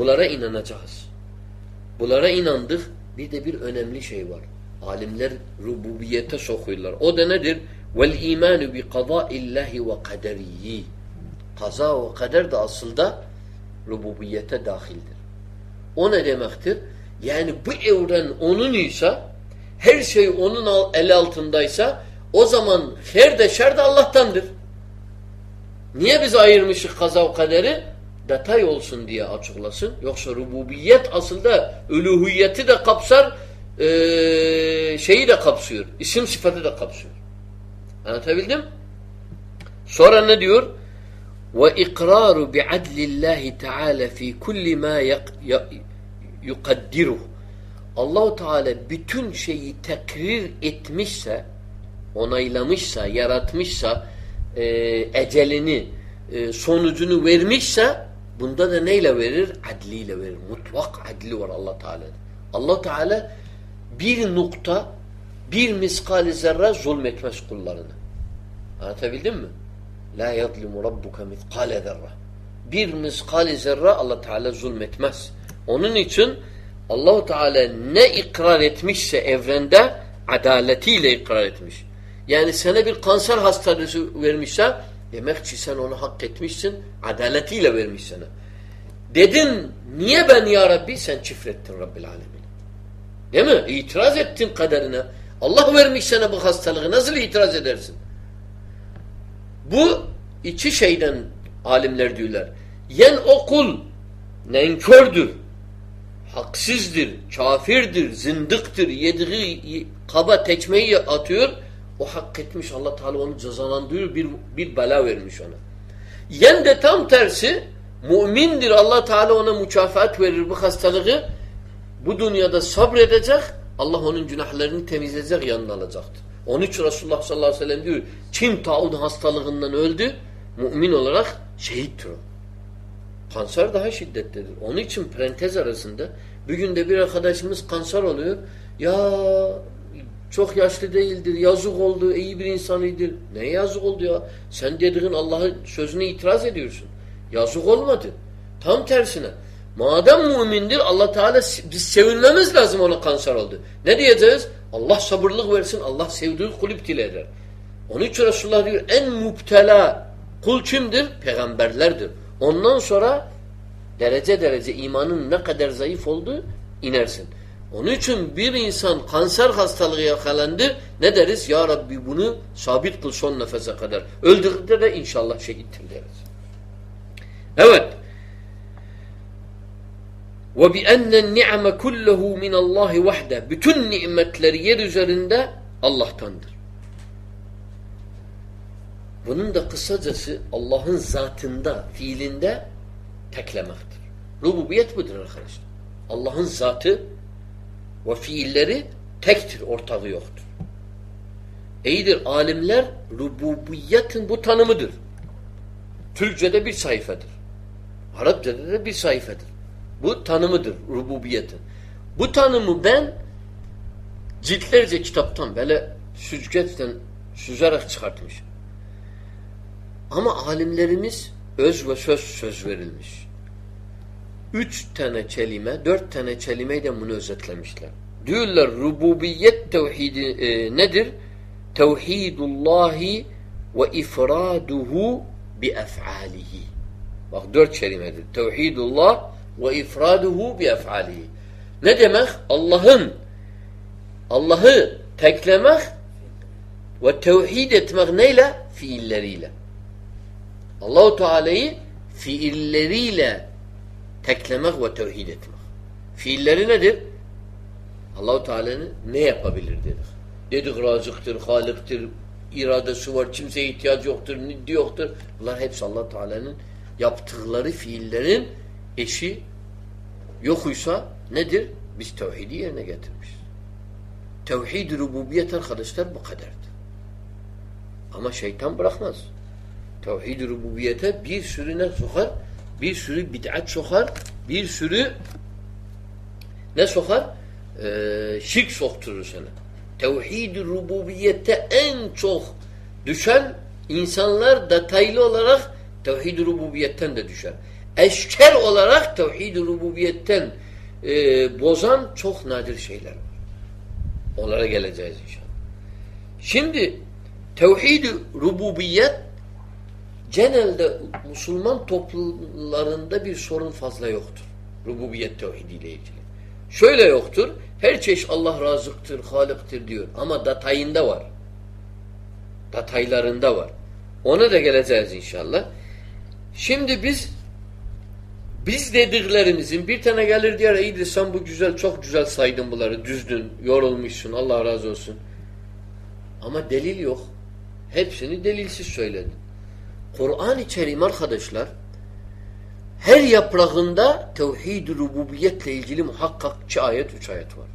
Bunlara inanacağız. Bunlara inandık. Bir de bir önemli şey var. Alimler rububiyete sokuyorlar. O da nedir? Vel imanu bi qadaillahi ve kaderihi. Kaza ve kader de aslında rububiyete dahildir. O ne demektir? Yani bu evren onun ise her şey onun el altındaysa o zaman her de şer de Allah'tandır. Niye biz ayırmışız kaza ve kaderi? detay olsun diye açıklasın. Yoksa rububiyet aslında üluhiyeti de kapsar, ee, şeyi de kapsıyor. İsim sıfatı da kapsıyor. Anlatabildim? Sonra ne diyor? Ve ikraru bi adlillahi teala fi kulli ma yukaddiruh. Allahu Teala bütün şeyi tekrir etmişse, onaylamışsa, yaratmışsa, e, ecelini, e, sonucunu vermişse bunda da neyle verir? Adliyle verir. Mutlak adli var Allah Teala. Allah Teala bir nokta, bir miskali zerre zulmetmez kullarına. Anlatabildim mi? La yadlimu rabbuka miskale zerre. Bir miskali zerre Allah Teala zulmetmez. Onun için Allahu Teala ne ikrar etmişse evrende adaletiyle ikrar etmiş. Yani sana bir kanser hastalığı vermişse demek ki sen onu hak etmişsin, adaletiyle vermiş sana. Dedin niye ben ya Rabbi? Sen çifrettin Rabbil Alemin. Değil mi? İtiraz ettin kaderine. Allah vermiş sana bu hastalığı. Nasıl itiraz edersin? Bu iki şeyden alimler diyorlar. Yen o kul nenkördür, haksızdır, kafirdir, zındıktır, yediği kaba tekmeyi atıyor. O hak etmiş Allah Teala onu cezalandırıyor, bir, bir bela vermiş ona. Yen de tam tersi mümindir Allah Teala ona mükafat verir bu hastalığı. Bu dünyada sabredecek, Allah onun günahlarını temizleyecek, yanına alacaktır. Onun için Resulullah sallallahu aleyhi ve sellem diyor, kim taud hastalığından öldü, mümin olarak şehittir o. Kanser daha şiddetlidir. Onun için parantez arasında bir günde bir arkadaşımız kanser oluyor. Ya çok yaşlı değildir, yazık oldu, iyi bir insanıydı. Ne yazık oldu ya? Sen dediğin Allah'ın sözüne itiraz ediyorsun. Yazık olmadı. Tam tersine. Madem mümindir Allah Teala biz sevinmemiz lazım ona kanser oldu. Ne diyeceğiz? Allah sabırlık versin. Allah sevdiği kul iptile eder. Onun için Resulullah diyor en müptela kul kimdir? Peygamberlerdir. Ondan sonra derece derece imanın ne kadar zayıf oldu inersin. Onun için bir insan kanser hastalığı yakalandı ne deriz? Ya Rabbi bunu sabit kıl son nefese kadar. Öldüğünde de inşallah şehittir deriz. Evet. Ennen ni'me kulluhu min Allah vahde. Bütün nimetleri yer üzerinde Allah'tandır. Bunun da kısacası Allah'ın zatında, fiilinde teklemektir. Rububiyet budur arkadaşlar. Allah'ın zatı ve fiilleri tektir, ortağı yoktur. İyidir alimler rububiyetin bu tanımıdır. Türkçe'de bir sayfadır. Arapçada da bir sayfadır. Bu tanımıdır rububiyetin. Bu tanımı ben ciltlerce kitaptan böyle süzgeçten süzerek çıkartmışım. Ama alimlerimiz öz ve söz söz verilmiş. Üç tane kelime, dört tane kelimeyi de bunu özetlemişler. Diyorlar rububiyet tevhidi e, nedir? Tevhidullahi ve ifraduhu bi ef'alihi. Bak dört kelimedir. Tevhidullah ve ifraduhu bi ef'alihi. Ne demek? Allah'ın Allah'ı teklemek ve tevhid etmek neyle? Fiilleriyle. Allahu Teala'yı fiilleriyle teklemek ve tevhid etmek. Fiilleri nedir? Allahu Teala'nın ne yapabilir dedik. Dedik razıktır, halıktır, iradesi var, kimseye ihtiyacı yoktur, niddi yoktur. Bunlar hepsi allah Teala'nın yaptıkları fiillerin eşi yokuysa nedir? Biz tevhidi yerine getirmişiz. Tevhid-i rububiyet arkadaşlar bu kadardır. Ama şeytan bırakmaz. Tevhid-i rububiyete bir sürü ne sokar? Bir sürü bid'at sokar. Bir sürü ne sokar? Ee, şirk sokturur sana. Tevhid-i rububiyette en çok düşen insanlar detaylı olarak tevhid-i rububiyetten de düşer. eşker olarak tevhid-i rububiyetten e, bozan çok nadir şeyler var. Onlara geleceğiz inşallah. Şimdi tevhid-i rububiyet genelde Müslüman toplumlarında bir sorun fazla yoktur. Rububiyet tevhidiyle ilgili. Şöyle yoktur. Her çeşit Allah razıktır, halıktır diyor. Ama detayında var. Detaylarında var. Ona da geleceğiz inşallah. Şimdi biz biz dediklerimizin bir tane gelir diyor iyidir sen bu güzel çok güzel saydın bunları düzdün yorulmuşsun Allah razı olsun. Ama delil yok. Hepsini delilsiz söyledin. Kur'an-ı Kerim arkadaşlar her yaprağında tevhid-i rububiyetle ilgili muhakkak iki ayet, üç ayet var.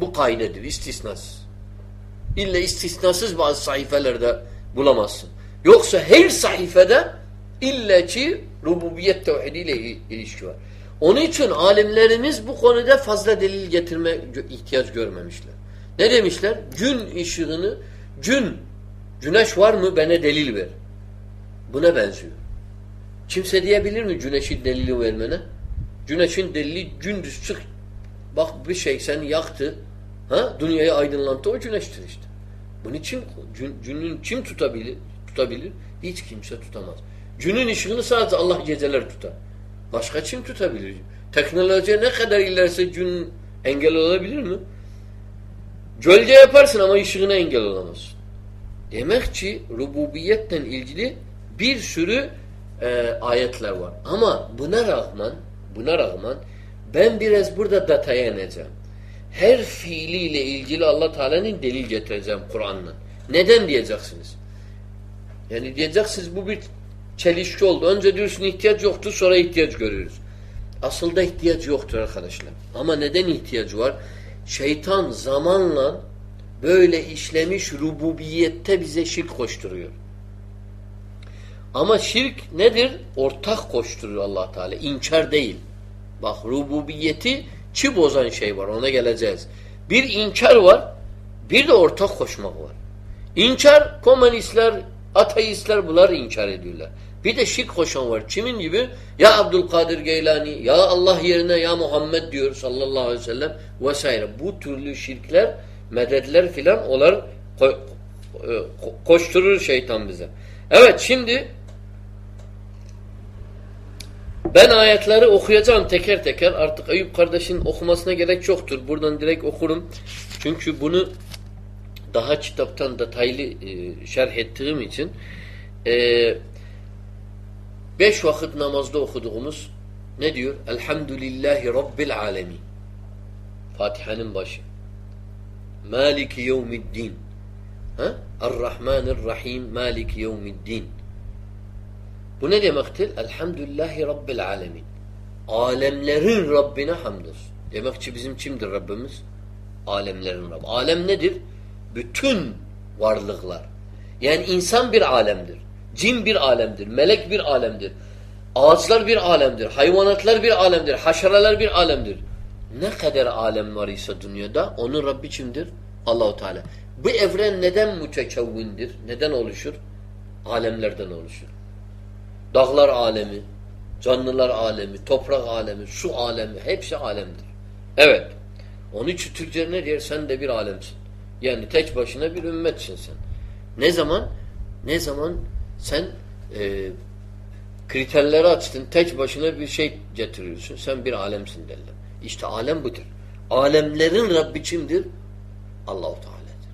Bu kaidedir, istisnasız. İlla istisnasız bazı sayfelerde bulamazsın. Yoksa her sayfede illa ki rububiyet tevhidiyle ilişki var. Onun için alimlerimiz bu konuda fazla delil getirme ihtiyaç görmemişler. Ne demişler? Gün ışığını, gün, güneş var mı bana delil ver. Buna benziyor. Kimse diyebilir mi güneşin delili vermene? Güneşin delili gündüz çık. Bak bir şey seni yaktı. Ha? Dünyayı aydınlattı o güneştir işte. Bunu kim, gün, günün kim tutabilir? tutabilir? Hiç kimse tutamaz. Günün ışığını sadece Allah geceler tutar. Başka kim tutabilir? Teknoloji ne kadar ilerse gün engel olabilir mi? Gölge yaparsın ama ışığına engel olamazsın. Demek ki rububiyetten ilgili bir sürü e, ayetler var. Ama buna rağmen buna rağmen ben biraz burada dataya ineceğim. Her fiiliyle ilgili Allah Teala'nın delil getireceğim Kur'an'la. Neden diyeceksiniz? Yani diyeceksiniz bu bir çelişki oldu. Önce diyorsun ihtiyaç yoktu sonra ihtiyaç görüyoruz. Aslında ihtiyaç yoktur arkadaşlar. Ama neden ihtiyacı var? Şeytan zamanla böyle işlemiş rububiyette bize şirk koşturuyor. Ama şirk nedir? Ortak koşturuyor allah Teala. İnkar değil. Bak rububiyeti çi bozan şey var. Ona geleceğiz. Bir inkar var. Bir de ortak koşmak var. İnkar komünistler, ateistler bunlar inkar ediyorlar. Bir de şirk koşan var. Kimin gibi? Ya Abdülkadir Geylani, ya Allah yerine ya Muhammed diyor sallallahu aleyhi ve sellem vesaire. Bu türlü şirkler, mededler filan onlar e, koşturur şeytan bize. Evet şimdi ben ayetleri okuyacağım teker teker. Artık Eyüp kardeşin okumasına gerek yoktur. Buradan direkt okurum. Çünkü bunu daha kitaptan detaylı e, şerh ettiğim için e, beş vakit namazda okuduğumuz ne diyor? Elhamdülillahi Rabbil alemin. Fatiha'nın başı. Maliki yevmiddin. Ha? Errahmanirrahim Maliki yevmiddin. Bu ne demektir? Elhamdülillahi Rabbil alemin. Alemlerin Rabbine hamdolsun. Demek ki bizim kimdir Rabbimiz? Alemlerin Rabbi. Alem nedir? Bütün varlıklar. Yani insan bir alemdir. Cin bir alemdir. Melek bir alemdir. Ağaçlar bir alemdir. Hayvanatlar bir alemdir. Haşeralar bir alemdir. Ne kadar alem var ise dünyada onun Rabbi kimdir? Allahu Teala. Bu evren neden mütekevvindir? Neden oluşur? Alemlerden oluşur. Dağlar alemi, canlılar alemi, toprak alemi, su alemi hepsi alemdir. Evet. Onun için Türkçe ne diyor? Sen de bir alemsin. Yani tek başına bir ümmetsin sen. Ne zaman? Ne zaman sen e, kriterleri açtın, tek başına bir şey getiriyorsun. Sen bir alemsin derler. İşte alem budur. Alemlerin Rabbi kimdir? Allahu Teala'dır.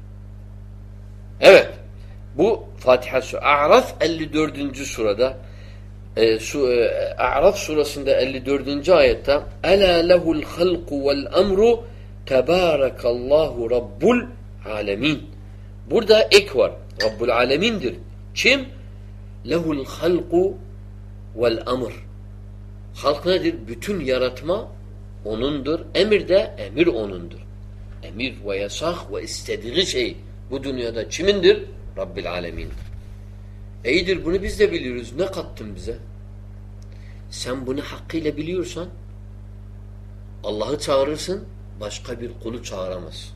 Evet. Bu Fatiha Suresi. A'raf 54. surada e, su, e, A'raf surasında 54. ayette Ela lehul halku vel emru tebârekallahu rabbul alemin. Burada ek var. Rabbul alemindir. Kim? Lehul halku vel emr. Halk nedir? Bütün yaratma O'nundur. Emir de emir O'nundur. Emir ve yasak ve istediği şey bu dünyada kimindir? Rabbil alemindir. İyidir bunu biz de biliyoruz. Ne kattın bize? Sen bunu hakkıyla biliyorsan Allah'ı çağırırsın başka bir kulu çağıramaz.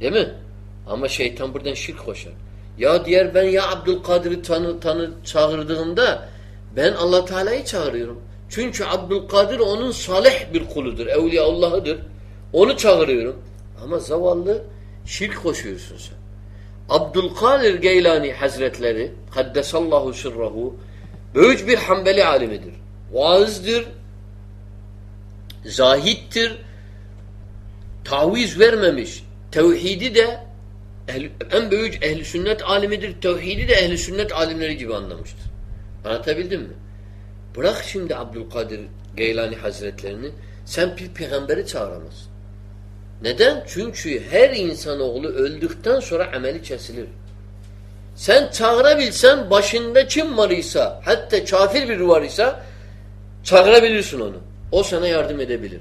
Değil mi? Ama şeytan buradan şirk koşar. Ya diğer ben ya Abdülkadir'i tanı, tanı çağırdığımda Ben Allah Teala'yı çağırıyorum. Çünkü Abdülkadir onun salih bir kuludur. Evliyaullah'ıdır. Onu çağırıyorum. Ama zavallı şirk koşuyorsun sen. Abdülkadir Geylani Hazretleri Kaddesallahu sırrahu büyük bir Hanbeli alimidir. Vaazdır, zahittir, taviz vermemiş. Tevhidi de en büyük ehli sünnet alimidir. Tevhidi de ehli sünnet alimleri gibi anlamıştır. Anlatabildim mi? Bırak şimdi Abdülkadir Geylani Hazretlerini sen bir peygamberi çağıramazsın. Neden? Çünkü her insanoğlu öldükten sonra ameli kesilir. Sen çağırabilsen başında kim var ise hatta kafir biri var ise çağırabilirsin onu. O sana yardım edebilir.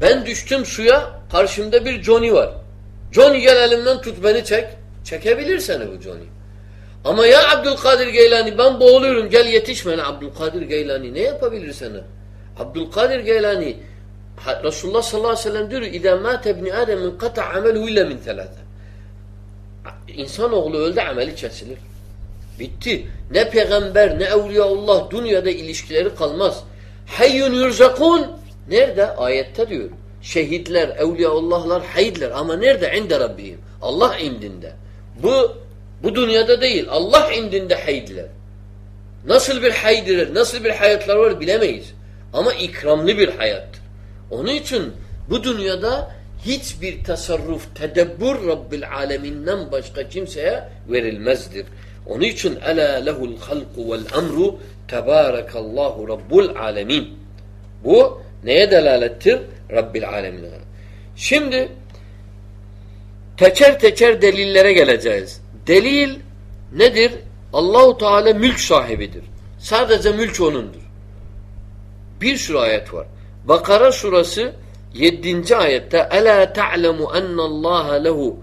Ben düştüm suya karşımda bir Johnny var. Johnny gel elimden tut beni çek. Çekebilir seni bu Johnny. Ama ya Abdülkadir Geylani ben boğuluyorum gel yetiş bana. Abdülkadir Geylani ne yapabilir sana? Abdülkadir Geylani Resulullah sallallahu aleyhi ve sellem diyor اِذَا مَاتَ اَبْنِ آدَمٍ قَطَعْ عَمَلْهُ اِلَّا مِنْ ثَلَاثًا İnsanoğlu öldü ameli kesilir. Bitti. Ne peygamber ne evliyaullah dünyada ilişkileri kalmaz. Hayyun yurzakun nerede? Ayette diyor. Şehitler, evliyaullahlar haydler ama nerede? İnde Rabbihim. Allah indinde. Bu bu dünyada değil. Allah indinde haydler. Nasıl bir haydiler, nasıl bir hayatlar var bilemeyiz. Ama ikramlı bir hayattır. Onun için bu dünyada hiçbir tasarruf, tedebbür Rabbil aleminden başka kimseye verilmezdir. Onun için ela lehul halku vel emru tebârekallahu rabbul alemin. Bu neye delalettir? Rabbil alemin. Şimdi teker teker delillere geleceğiz. Delil nedir? Allahu Teala mülk sahibidir. Sadece mülk onundur. Bir sürü ayet var. Bakara surası 7. ayette Ela ta'lemu ennallaha lehu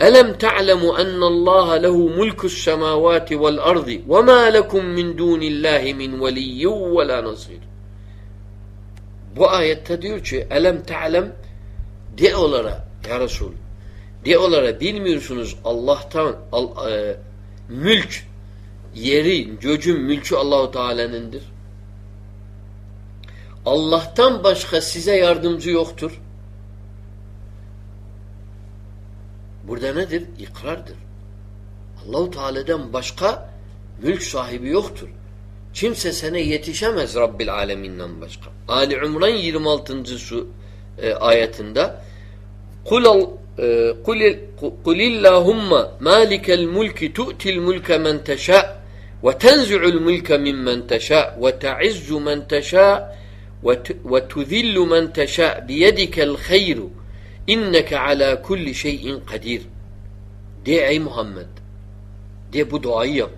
Elem ta'lemu ennallaha lehu mulkus semavati vel ardi ve ma lekum min dunillahi min veliyyin ve la nasir. Bu ayette diyor ki elem ta'lem de olara ya Resul de olara bilmiyorsunuz Allah'tan al, e, mülk yeri, göcün mülkü Allahu Teala'nındır. Allah'tan başka size yardımcı yoktur. Burada nedir? İkrardır. Allahu Teala'dan başka mülk sahibi yoktur. Kimse sana yetişemez Rabbil Aleminden başka. Ali İmran 26. su e, ayetinde Kul e, Kul illahumma malikel mulki tu'til mulke men teşa ve tenzi'ul mulke mimmen teşa ve ta'izzu men teşa وَتُذِلُّ مَنْ تَشَاء بِيَدِكَ الْخَيْرُ اِنَّكَ عَلَى كُلِّ شَيْءٍ قَدِيرٌ De ey Muhammed. De bu duayı yap.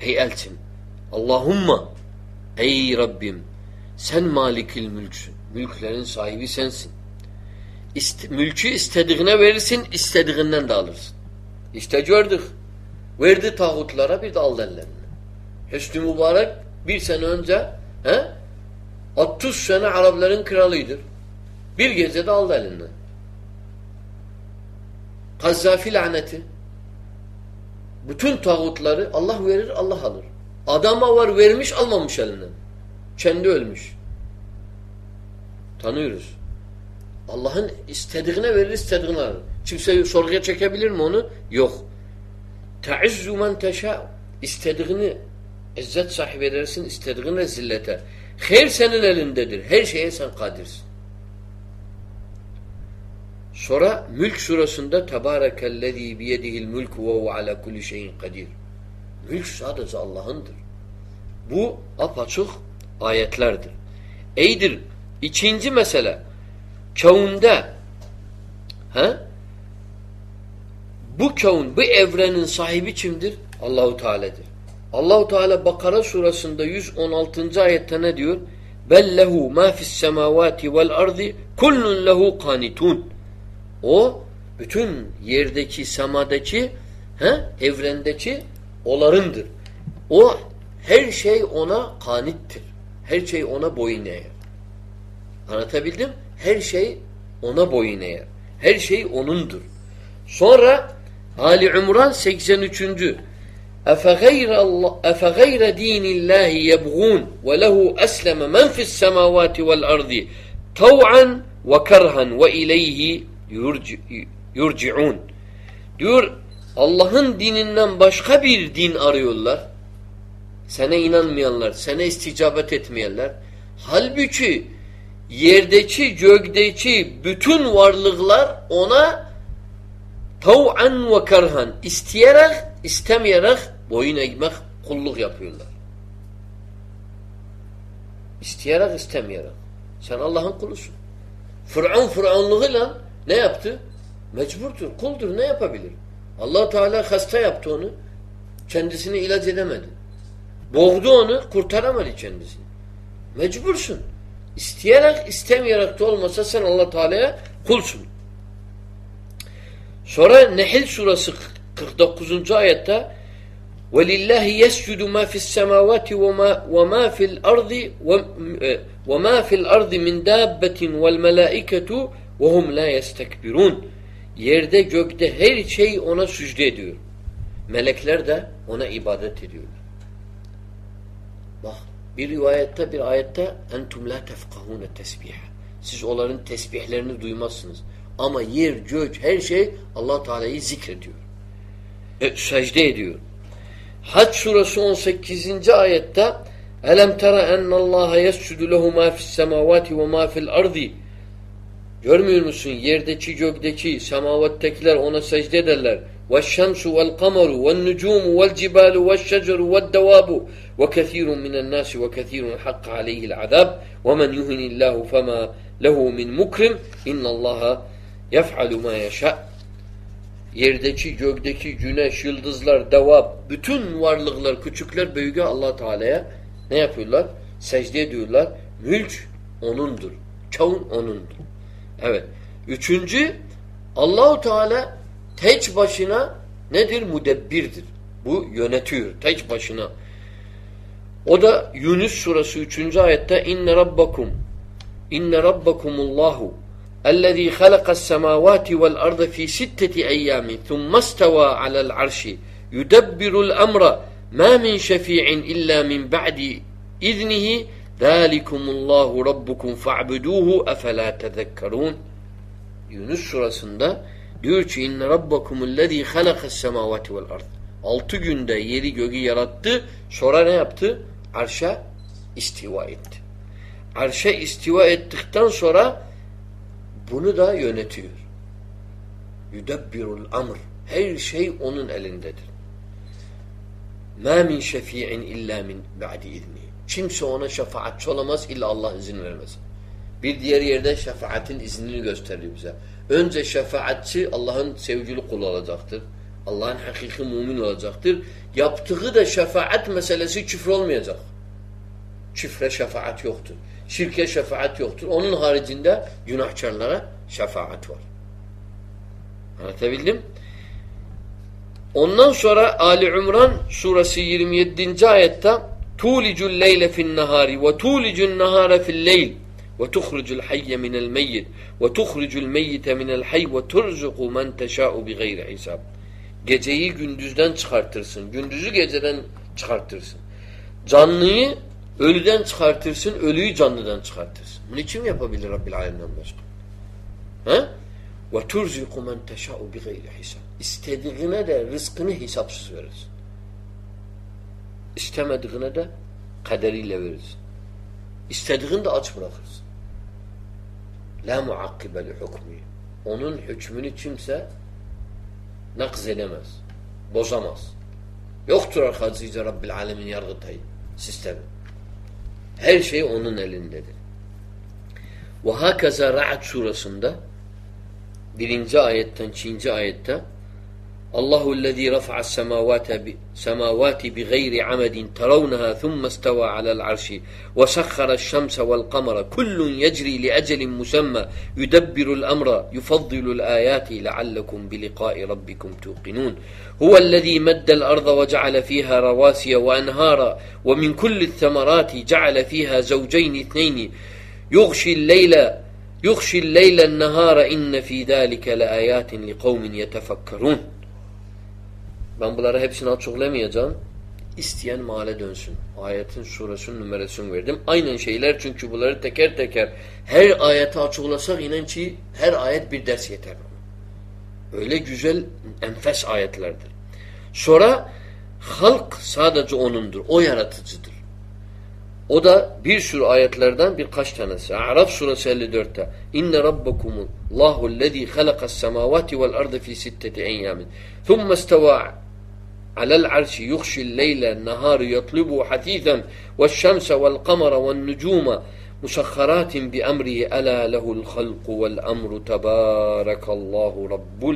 Ey elçin. Allahumma ey Rabbim sen malikil mülksün. Mülklerin sahibi sensin. İst mülkü istediğine verirsin, istediğinden de alırsın. İşte gördük. Verdi tağutlara bir de aldı ellerine. Hüsnü Mübarek bir sene önce he, 30 sene Arapların kralıydır. Bir gecede aldı elinden. Kazzafi laneti. Bütün tağutları Allah verir, Allah alır. Adama var vermiş, almamış elinden. Kendi ölmüş. Tanıyoruz. Allah'ın istediğine verir, istediğine alır. Kimse sorguya çekebilir mi onu? Yok. Te'izzu men teşâ. İstediğini izzet sahibi edersin, istediğini zillete. Her senin elindedir. Her şeye sen kadirsin. Sonra Mülk surasında Tebârekellezî biyedihil mülk ve huve ala kulli şeyin kadir. Mülk sadece Allah'ındır. Bu apaçık ayetlerdir. Eydir. İkinci mesele kavunda he? bu kavun, bu evrenin sahibi kimdir? Allahu Teala'dır. Allahu Teala Bakara surasında 116. ayette ne diyor? Bellehu ma fis semavati vel ardi kullun lehu kanitun. O bütün yerdeki, semadaki, he, evrendeki olarındır. O her şey ona kanittir. Her şey ona boyun eğer. Anlatabildim? Her şey ona boyun eğer. Her şey onundur. Sonra Ali İmran 83. أفغير, الله أفغير دين الله يبغون وله أسلم من في السماوات والأرض طوعا وكرها وإليه yurciun. Diyor Allah'ın dininden başka bir din arıyorlar. Sana inanmayanlar, sana isticabet etmeyenler. Halbuki yerdeki, gökdeki bütün varlıklar ona tav'an ve karhan isteyerek, istemeyerek boyun eğmek, kulluk yapıyorlar. İsteyerek, istemeyerek. Sen Allah'ın kulusun. Fır'un Fır'unluğuyla ne yaptı? Mecburdur, kuldur. Ne yapabilir? allah Teala hasta yaptı onu. Kendisini ilaç edemedi. Boğdu onu, kurtaramadı kendisini. Mecbursun. İsteyerek, istemeyerek de olmasa sen allah Teala'ya kulsun. Sonra Nehil surası 49. ayette وَلِلَّهِ يَسْجُدُ مَا فِي السَّمَاوَاتِ وَمَا فِي الْأَرْضِ وَمَا فِي الْأَرْضِ مِنْ دَابَّةٍ وَالْمَلَائِكَةُ وَهُمْ لَا يَسْتَكْبِرُونَ Yerde gökte her şey ona sücde ediyor. Melekler de ona ibadet ediyorlar. Bak bir rivayette bir ayette entum la tefkahune tesbih. Siz onların tesbihlerini duymazsınız. Ama yer, gök, her şey Allah Teala'yı zikrediyor. E, secde ediyor. Hac suresi 18. ayette Elem tera ennallaha yescudu lehu ma fis semavati ve ma fil ardi Görmüyor musun? Yerdeki, gökteki, semavattekiler ona secde ederler. وَالشَّمْسُ وَالْقَمَرُ وَالنُّجُومُ وَالْجِبَالُ وَالشَّجَرُ وَالدَّوَابُ وَكَثِيرٌ مِنَ النَّاسِ وَكَثِيرٌ حَقَّ عَلَيْهِ الْعَذَابُ وَمَنْ يُهِنِ اللّٰهُ فَمَا لَهُ مِنْ مُكْرِمٍ اِنَّ اللّٰهَ يَفْعَلُ مَا يَشَاءُ Yerdeki, gökteki, güneş, yıldızlar, devap, bütün varlıklar, küçükler, büyükler allah Teala'ya ne yapıyorlar? Secde ediyorlar. Mülk O'nundur. Çavun O'nundur. Evet. Üçüncü Allahu Teala tek başına nedir? Mudebbirdir. Bu yönetiyor. Tek başına. O da Yunus suresi 3. ayette inne rabbakum inne rabbakumullahu الذي خلق السماوات والأرض في ستة أيام ثم استوى على العرش يدبر الأمر ما من شفيع إلا من بعد إذنه ذَٰلِكُمُ اللّٰهُ رَبُّكُمْ فَاعْبُدُوهُ اَفَلَا تَذَكَّرُونَ Yunus surasında diyor ki inne اِنَّ رَبَّكُمُ الَّذ۪ي خَلَقَ vel ard. Altı günde yeri göğü yarattı. Sonra ne yaptı? Arşa istiva etti. Arşa istiva ettikten sonra bunu da yönetiyor. Yudebbirul amr. Her şey onun elindedir. مَا مِنْ شَف۪يعٍ اِلَّا مِنْ بَعْدِ اِذْنِهِ Kimse ona şefaatçi olamaz illa Allah izin vermez. Bir diğer yerde şefaatin iznini gösteriyor bize. Önce şefaatçi Allah'ın sevgili kulu olacaktır. Allah'ın hakiki mümin olacaktır. Yaptığı da şefaat meselesi küfür olmayacak. Küfre şefaat yoktur. Şirke şefaat yoktur. Onun haricinde günahkarlara şefaat var. Anlatabildim? Ondan sonra Ali İmran suresi 27. ayette tulicul leyle fin nahari ve tulicun nahara fil leyl ve tuhrucul hayye minel meyyit ve tuhrucul meyyite minel hay ve turzuku men teşâ'u bi gayri hisab. Geceyi gündüzden çıkartırsın. Gündüzü geceden çıkartırsın. Canlıyı ölüden çıkartırsın. Ölüyü canlıdan çıkartırsın. Bunu kim yapabilir Rabbil Alem'den başka? Turziku men teşâ'u bi gayri hisab. İstediğine de rızkını hesapsız verirsin. İstemediğine de kaderiyle verirsin. İstediğini de aç bırakırsın. La muakkibe li hukmi. Onun hükmünü kimse nakz edemez. Bozamaz. Yoktur arkadaşlar Rabbil Alemin yargıtayı. Sistemi. Her şey onun elindedir. Ve hakaza Ra'd surasında birinci ayetten ikinci ayette الله الذي رفع السماوات سماوات بغير عمد ترونها ثم استوى على العرش وسخر الشمس والقمر كل يجري لأجل مسمى يدبر الأمر يفضل الآيات لعلكم بلقاء ربكم توقنون هو الذي مد الأرض وجعل فيها رواسي وأنهارا ومن كل الثمرات جعل فيها زوجين اثنين يغشي الليل يغشي الليل النهار إن في ذلك لآيات لقوم يتفكرون. Ben bunları hepsini açıklayamayacağım. İsteyen mahalle dönsün. Ayetin suresinin numarasını verdim. Aynen şeyler çünkü bunları teker teker her ayeti açıklasak inan ki her ayet bir ders yeter. Öyle güzel enfes ayetlerdir. Sonra halk sadece onundur. O yaratıcıdır. O da bir sürü ayetlerden birkaç tanesi. A'raf suresi 54'te. İnne rabbakumu Allahu allazî halakas semâvâti vel ardı fî sitteti eyyâmin. Thumme istevâ alel arşi yuhşil leyle nehâru yatlubu hatîthen ve şemse vel kamera vel nucûme musakharatin bi emrihi elâ lehul halku vel emru tebârekallahu rabbul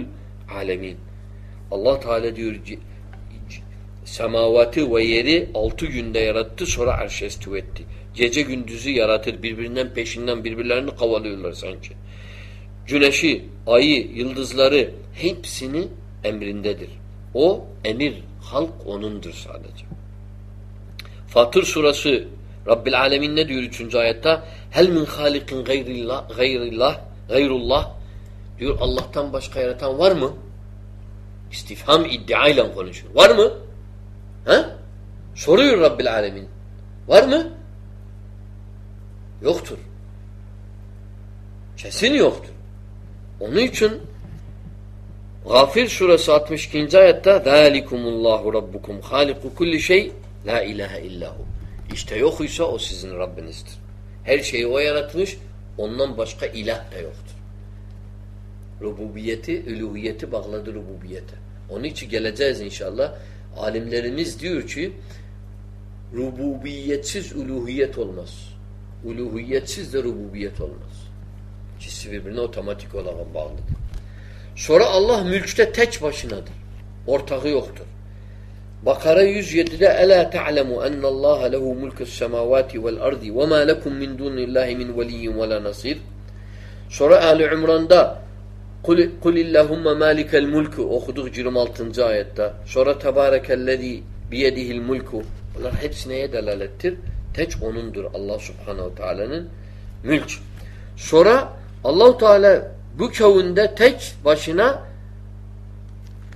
alemin. Allah Teala diyor semavatı ve yeri altı günde yarattı sonra arş estiv etti. Gece gündüzü yaratır. Birbirinden peşinden birbirlerini kavalıyorlar sanki. Güneşi, ayı, yıldızları hepsini emrindedir. O emir, halk onundur sadece. Fatır surası Rabbil Alemin ne diyor üçüncü ayette? Hel min halikin gayrillah, gayrillah, gayrullah diyor Allah'tan başka yaratan var mı? İstifham iddiayla konuşuyor. Var mı? He? Soruyor Rabbil Alemin. Var mı? Yoktur. Kesin yoktur. Onun için Gafir suresi 62. ayette ذَٰلِكُمُ rabbukum haliku kulli şey la ilahe illahu. İşte yok ise o sizin Rabbinizdir. Her şeyi o yaratmış, ondan başka ilah da yoktur. Rububiyeti, üluhiyeti bağladı rububiyete. Onun için geleceğiz inşallah. Alimlerimiz diyor ki rububiyetsiz uluhiyet olmaz. Uluhiyetsiz de rububiyet olmaz. İkisi birbirine otomatik olarak bağlıdır. Sonra Allah mülkte tek başınadır. Ortağı yoktur. Bakara 107'de Ela ta'lemu enne Allah lehu mulkus semavati vel ardi ve ma lekum min dunillahi min veliyyin ve la nasir. Sonra Ali İmran'da Kul, illahumma malikel mulku okuduk 26. ayette. Sonra tebarekellezi biyedihil mulku. Bunlar hepsi neye delalettir? Tek onundur Allah subhanehu teala'nın mülk. Sonra Allahu Teala bu kavunda tek başına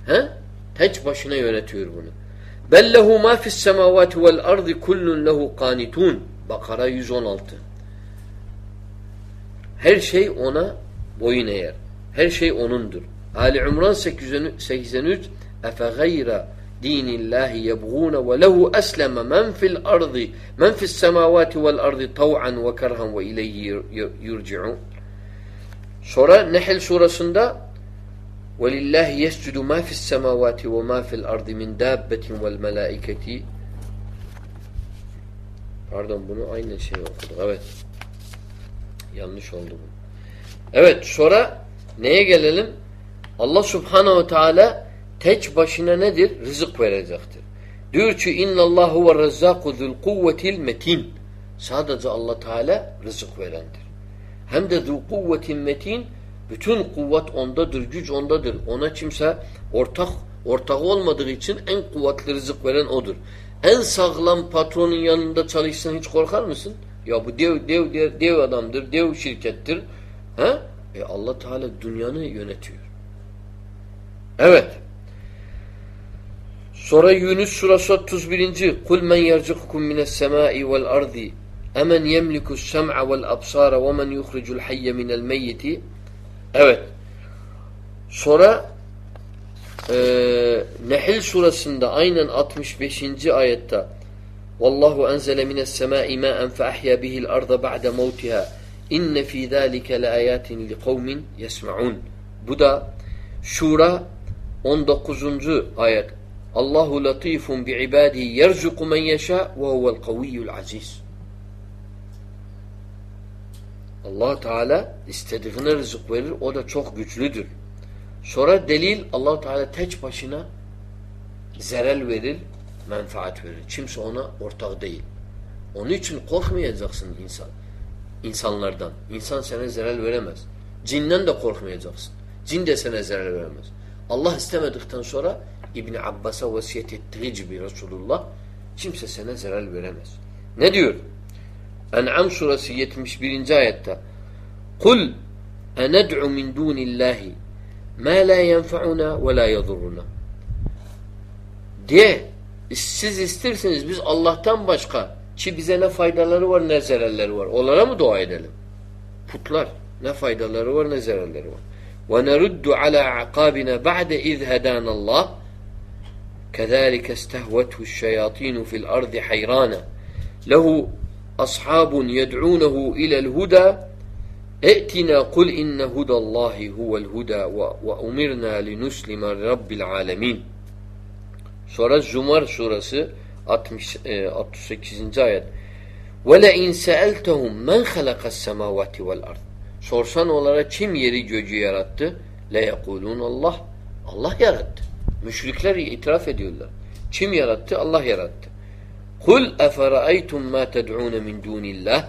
he? Tek başına yönetiyor bunu. Bellehu ma fis semavati vel ardı kullun lehu kanitun. Bakara 116. Her şey ona boyun eğer. Her şey O'nundur. Ali İmran 83 Efe gayra dinillahi yebğûne ve lehu esleme men fil ardı men fis semavati vel ardı tav'an ve kerhan ve ileyhi Sonra Nehl surasında وَلِلَّهِ يَسْجُدُ مَا فِي السَّمَاوَاتِ وَمَا فِي الْأَرْضِ مِنْ دَابَّةٍ وَالْمَلَائِكَةِ Pardon bunu aynı şey okuduk. Evet. Yanlış oldu bu. Evet sonra Neye gelelim? Allah subhanehu ve teala tek başına nedir? Rızık verecektir. Diyor ki innallahu ve razzaku zul kuvvetil metin. Sadece Allah Teala rızık verendir. Hem de zul kuvvetin metin bütün kuvvet ondadır, güç ondadır. Ona kimse ortak ortak olmadığı için en kuvvetli rızık veren odur. En sağlam patronun yanında çalışsan hiç korkar mısın? Ya bu dev dev dev, dev adamdır, dev şirkettir. He? E Allah Teala dünyanı yönetiyor. Evet. Sonra Yunus surası 31. Kul men yerzukukum mines semai vel ardi emen yemliku sem'a vel absara ve men yuhricul hayye minel meyyiti Evet. Sonra e, Nehil surasında aynen 65. ayette Vallahu enzele mines semai ma'en fe ahya bihil arda ba'de mevtiha İnne fî zâlike leâyâtin li kavmin yesma'un. Bu da Şura 19. ayet. Allahu latifun bi ibadihi yerzuku men yeşâ ve huvel kaviyyul aziz. Allah Teala istediğine rızık verir. O da çok güçlüdür. Sonra delil Allah Teala tek başına zerel verir, menfaat verir. Kimse ona ortak değil. Onun için korkmayacaksın insan insanlardan. İnsan sana zarar veremez. Cinden de korkmayacaksın. Cin de sana zarar veremez. Allah istemedikten sonra İbn Abbas'a vasiyet ettiği gibi Resulullah kimse sana zarar veremez. Ne diyor? En'am suresi 71. ayette Kul ened'u min dunillahi ma la yenfa'una ve la yadurruna De siz isterseniz biz Allah'tan başka ki bize ne faydaları var ne zararları var. Onlara mı dua edelim? Putlar. Ne faydaları var ne zararları var. وَنَرُدُّ عَلَى عَقَابِنَا بَعْدَ اِذْ هَدَانَ اللّٰهِ كَذَٰلِكَ اسْتَهْوَتْهُ الشَّيَاطِينُ فِي الْأَرْضِ حَيْرَانًا لَهُ ashabun yed'unehu ilel huda e'tina kul inne hudallahi huvel huda ve umirna linuslima rabbil alemin. Sonra Zumar surası 60, 68. ayet. Ve le in se'eltehum men halakas semavati vel ard. Sorsan onlara kim yeri göcü yarattı? Le yekulun Allah. Allah yarattı. Müşrikler itiraf ediyorlar. Kim yarattı? Allah yarattı. Kul eferaytum ma ted'un min dunillah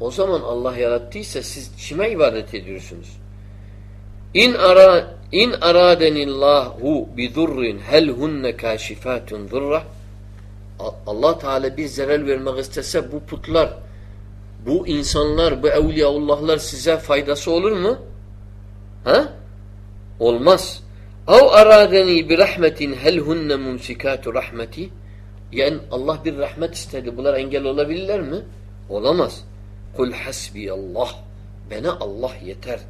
O zaman Allah yarattıysa siz kime ibadet ediyorsunuz? İn ara in aradenillahu bi zurrin hel hunne kashifatun zurra Allah Teala bir zarar vermek istese bu putlar bu insanlar, bu evliyaullahlar size faydası olur mu? Ha? Olmaz. Av aradeni bi rahmetin hel hunne mumsikatu rahmeti yani Allah bir rahmet istedi. Bunlar engel olabilirler mi? Olamaz. Kul hasbi Allah. Bana Allah yeter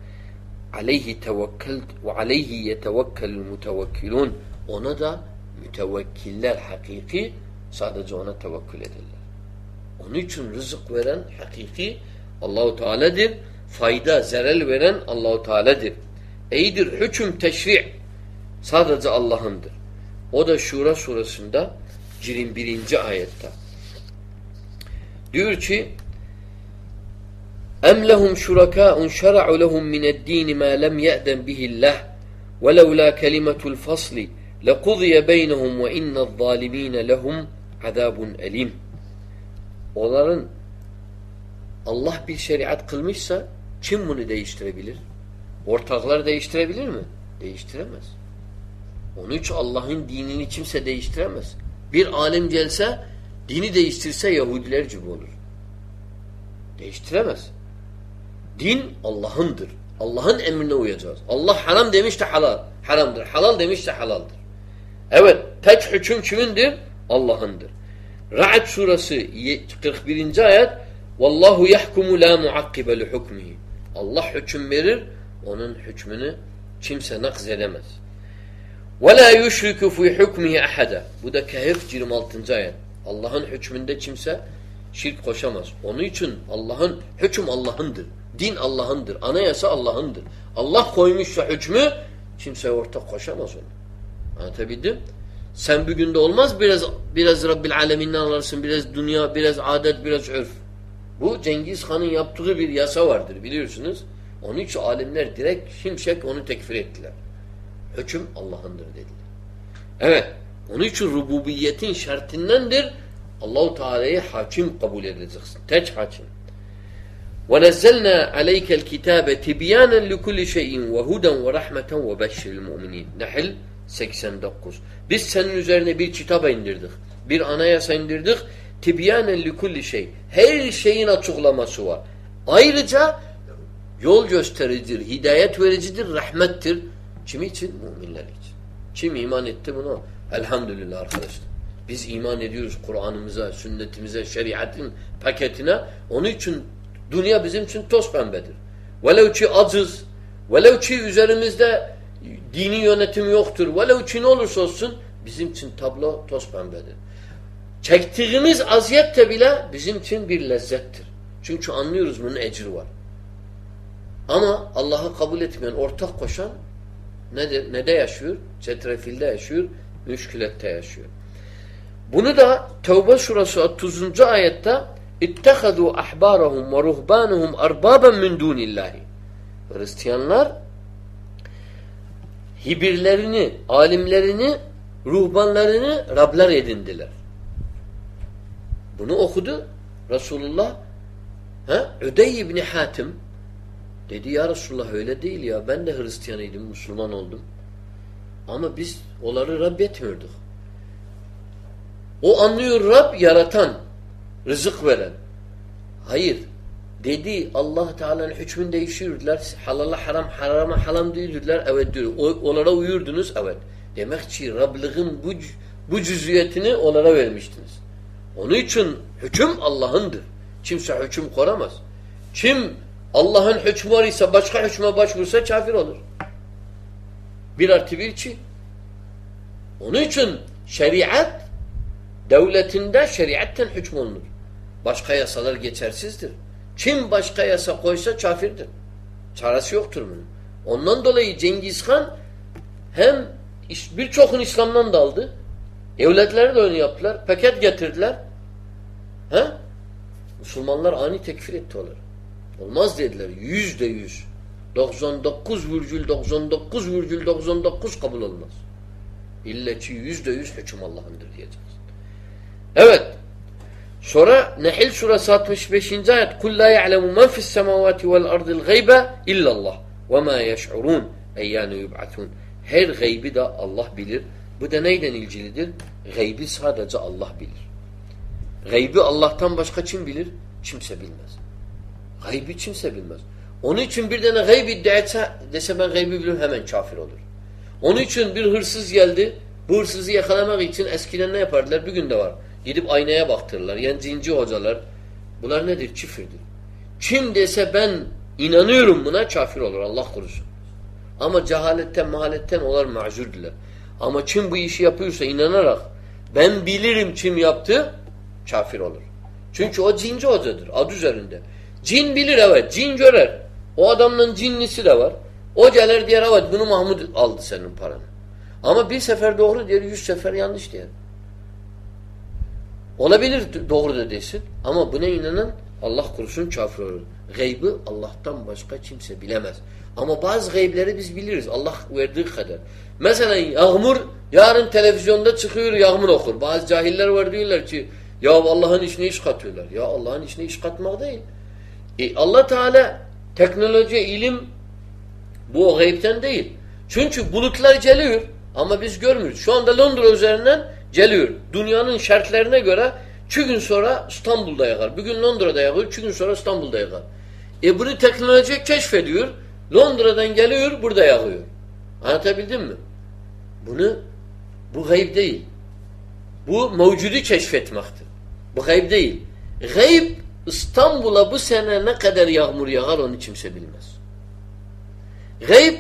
aleyhi tevekkelt ve aleyhi yetevekkelul mutevekkilun. Ona da mütevekkiller hakiki sadece ona tevekkül ederler. Onun için rızık veren hakiki Allahu Teala'dır. Fayda, zerel veren Allahu Teala'dır. Eydir hüküm teşri' sadece Allah'ındır. O da Şura surasında 21. ayette. Diyor ki أم لهم شركاء شرعوا لهم من الدين ما لم يأذن به الله ولولا كلمة الفصل لقضي بينهم وإن الظالمين لهم عذاب أليم Onların Allah bir şeriat kılmışsa kim bunu değiştirebilir? Ortaklar değiştirebilir mi? Değiştiremez. Onun için Allah'ın dinini kimse değiştiremez. Bir alim gelse dini değiştirse Yahudiler gibi olur. Değiştiremez. Din Allah'ındır. Allah'ın emrine uyacağız. Allah haram demiş de halal. Haramdır. Halal demiş de halaldır. Evet. Tek hüküm kimindir? Allah'ındır. Ra'd suresi 41. ayet Vallahu yahkumu la muakkibe li hukmihi. Allah hüküm verir. Onun hükmünü kimse nakz edemez. La yushriku fi hukmihi ahada. Bu da Kehf 26. ayet. Allah'ın hükmünde kimse şirk koşamaz. Onun için Allah'ın hüküm Allah'ındır. Din Allah'ındır. Anayasa Allah'ındır. Allah koymuşsa hükmü kimse ortak koşamaz onu. Anlatabildim? Sen bugün de olmaz biraz biraz Rabbil Alemin'den anlarsın. Biraz dünya, biraz adet, biraz örf. Bu Cengiz Han'ın yaptığı bir yasa vardır biliyorsunuz. Onun için alimler direkt şimşek onu tekfir ettiler. Hüküm Allah'ındır dediler. Evet. Onun için rububiyetin şartındandır. Allahu Teala'yı hakim kabul edeceksin. Tek hakim. وَنَزَّلْنَا عَلَيْكَ الْكِتَابَ تِبْيَانًا لِكُلِّ شَيْءٍ وَهُدًا وَرَحْمَةً وَبَشِّرِ الْمُؤْمِنِينَ Nahl 89 Biz senin üzerine bir kitap indirdik. Bir anayasa indirdik. Tibyanen likulli şey. Her şeyin açıklaması var. Ayrıca yol göstericidir, hidayet vericidir, rahmettir. Kim için? Müminler için. Kim iman etti bunu? Elhamdülillah arkadaşlar. Biz iman ediyoruz Kur'an'ımıza, sünnetimize, şeriatın paketine. Onun için dünya bizim için toz pembedir. Velev ki acız, velev ki üzerimizde dini yönetim yoktur, velev ki ne olursa olsun bizim için tablo toz pembedir. Çektiğimiz aziyette bile bizim için bir lezzettir. Çünkü anlıyoruz bunun ecri var. Ama Allah'ı kabul etmeyen, ortak koşan ne de, ne de yaşıyor? Çetrefilde yaşıyor, müşkülette yaşıyor. Bunu da Tevbe surası 30. ayette اِتَّخَذُوا اَحْبَارَهُمْ وَرُهْبَانُهُمْ اَرْبَابًا مِنْ دُونِ اللّٰهِ Hristiyanlar hibirlerini, alimlerini, ruhbanlarını Rablar edindiler. Bunu okudu Resulullah. Ha? Ödey İbni Hatim dedi ya Resulullah öyle değil ya ben de Hristiyanıydım, Müslüman oldum. Ama biz onları Rab etmiyorduk. O anlıyor Rab yaratan, rızık veren. Hayır. Dedi Allah Teala'nın hükmünü değişiyordular. Halala haram, harama haram değildiler. Evet diyor. Onlara uyurdunuz. Evet. Demek ki Rablığın bu bu cüziyetini onlara vermiştiniz. Onun için hüküm Allah'ındır. Kimse hüküm koramaz. Kim Allah'ın hükmü var ise başka hükme başvursa kafir olur. Bir artı bir iki. Onun için şeriat devletinde şeriatten hüküm olunur. Başka yasalar geçersizdir. Kim başka yasa koysa kafirdir. Çaresi yoktur bunun. Ondan dolayı Cengiz Han hem birçokun İslam'dan da aldı. Evletleri de onu yaptılar. Paket getirdiler. He? Müslümanlar ani tekfir etti onları. Olmaz dediler. Yüzde yüz. 99 virgül 99 virgül 99 kabul olmaz. İlle ki yüzde yüz hüküm Allah'ındır diyeceğiz. Evet. Sonra Nehil suresi 65. ayet la ya'lemu men fis semavati vel ardil gaybe illallah ve ma yeş'urun eyyâne yub'atun. Her gaybi de Allah bilir. Bu da neyden ilgilidir? Gaybi sadece Allah bilir. Gaybi Allah'tan başka kim bilir? Kimse bilmez. Gaybi kimse bilmez. Onun için bir tane gayb iddia etse, dese ben gaybi bilirim hemen kafir olur. Onun için bir hırsız geldi. Bu hırsızı yakalamak için eskiden ne yapardılar? Bir gün de var. Gidip aynaya baktırırlar. Yani zinci hocalar. Bunlar nedir? Çifirdir. Kim dese ben inanıyorum buna kafir olur. Allah korusun. Ama cehaletten mahaletten onlar mazurdular. Ama kim bu işi yapıyorsa inanarak ben bilirim kim yaptı kafir olur. Çünkü o cinci hocadır. Adı üzerinde. Cin bilir evet. Cin görer. O adamın cinlisi de var. O gelir diyor evet bunu Mahmud aldı senin paranı. Ama bir sefer doğru diyor, yüz sefer yanlış diyor. Olabilir doğru da desin. Ama buna inanan Allah kurusun kafir olur. Gaybi Allah'tan başka kimse bilemez. Ama bazı gaybleri biz biliriz. Allah verdiği kadar. Mesela yağmur yarın televizyonda çıkıyor yağmur okur. Bazı cahiller var diyorlar ki ya Allah'ın işine iş katıyorlar. Ya Allah'ın işine iş katmak değil. E Allah Teala teknoloji, ilim bu o gaybten değil. Çünkü bulutlar geliyor ama biz görmüyoruz. Şu anda Londra üzerinden geliyor. Dünyanın şartlarına göre iki gün sonra İstanbul'da yakar. Bir gün Londra'da yakar, iki gün sonra İstanbul'da yakar. E bunu teknoloji keşfediyor. Londra'dan geliyor, burada yakıyor. Anlatabildim mi? Bunu bu gayb değil. Bu mevcudu keşfetmektir. Bu gayb değil. Gayb İstanbul'a bu sene ne kadar yağmur yağar onu kimse bilmez. Gayb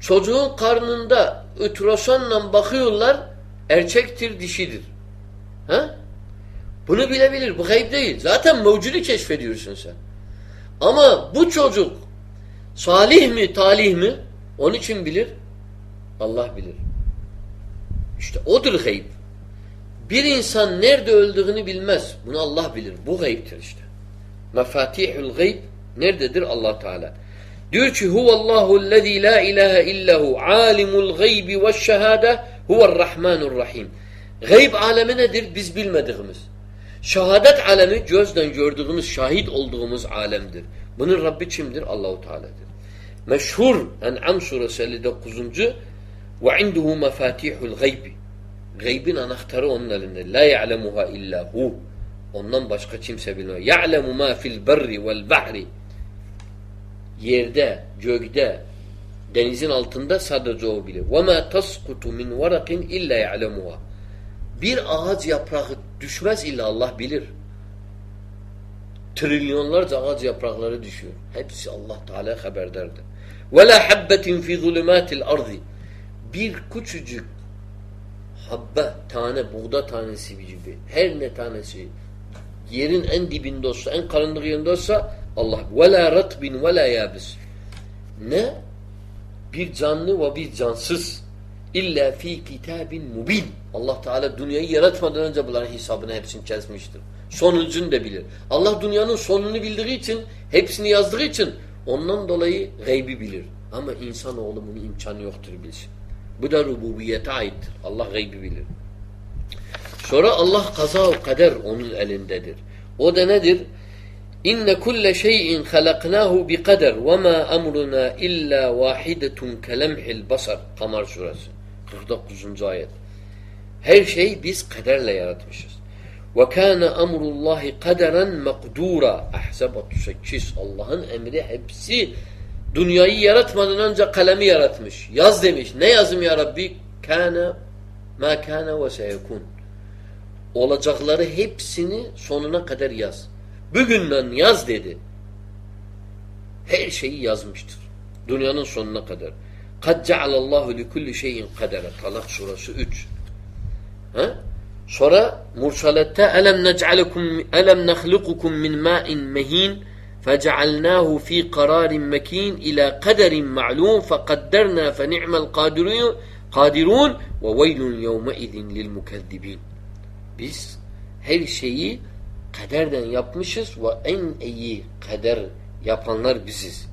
çocuğun karnında ultrasonla bakıyorlar erkektir dişidir. Ha? Bunu bilebilir. Bu gayb değil. Zaten mevcudu keşfediyorsun sen. Ama bu çocuk salih mi talih mi onun için bilir. Allah bilir. İşte odur gayb. Bir insan nerede öldüğünü bilmez. Bunu Allah bilir. Bu gaybtir işte. Mefatihul gayb nerededir? Allah Teala. Diyor ki huvallahu allazi la ilahe illahu alimul gaybi ve şehade huve'r rahim. Gayb alemi nedir? Biz bilmediğimiz. Şehadet alemi gözden gördüğümüz, şahit olduğumuz alemdir. Bunun Rabbi kimdir? Allahu Teala'dır. Meşhur En'am suresi 59. ve induhu mefatihul gaybi. Gaybin anahtarı onun elinde. La ya'lemuha illa hu. Ondan başka kimse bilmiyor. Ya'lemu ma fil berri vel bahri. Yerde, gökte, denizin altında sadece o bilir. Ve ma tasqutu min varakin illa ya'lemuha. Bir ağaç yaprağı düşmez illa Allah bilir. Trilyonlarca ağaç yaprakları düşüyor. Hepsi Allah Teala haberdardır. Ve la habbetin fi zulumatil ardi. Bir küçücük habbe, tane, buğda tanesi gibi her ne tanesi yerin en dibinde olsa, en karanlık yerinde olsa Allah ve la ratbin yabis. Ne? Bir canlı ve bir cansız. İlla fi kitabin mubin. Allah Teala dünyayı yaratmadan önce bunların hesabını hepsini kesmiştir. Sonucunu da bilir. Allah dünyanın sonunu bildiği için, hepsini yazdığı için ondan dolayı gaybi bilir. Ama insanoğlu bunun imkanı yoktur bilsin. Bu da rububiyete aittir. Allah gaybi bilir. Sonra Allah kaza ve kader onun elindedir. O da nedir? İnne kulle şeyin halaknahu bi kader ve ma emruna illa vahidetun kelemhil basar. Kamar suresi. 49. ayet. Her şey biz kaderle yaratmışız. Ve kana emrullahi kaderen mekdura. Ahzab 38. Allah'ın emri hepsi dünyayı yaratmadan önce kalemi yaratmış. Yaz demiş. Ne yazım ya Rabbi? Kana Ma kana ve seyekun. Olacakları hepsini sonuna kadar yaz. Bugünden yaz dedi. Her şeyi yazmıştır. Dünyanın sonuna kadar. Kad cealallahu li kulli şeyin kadere. Talak surası 3. Ha? Sonra Mursalette elem nec'alekum elem nehlukukum min ma'in mehin fecealnahu fi kararin mekin ila kaderin ma'lum fekadderna fe ni'mel kadirun kadirun ve veylun. Biz her şeyi kaderden yapmışız ve en iyi kader yapanlar biziz.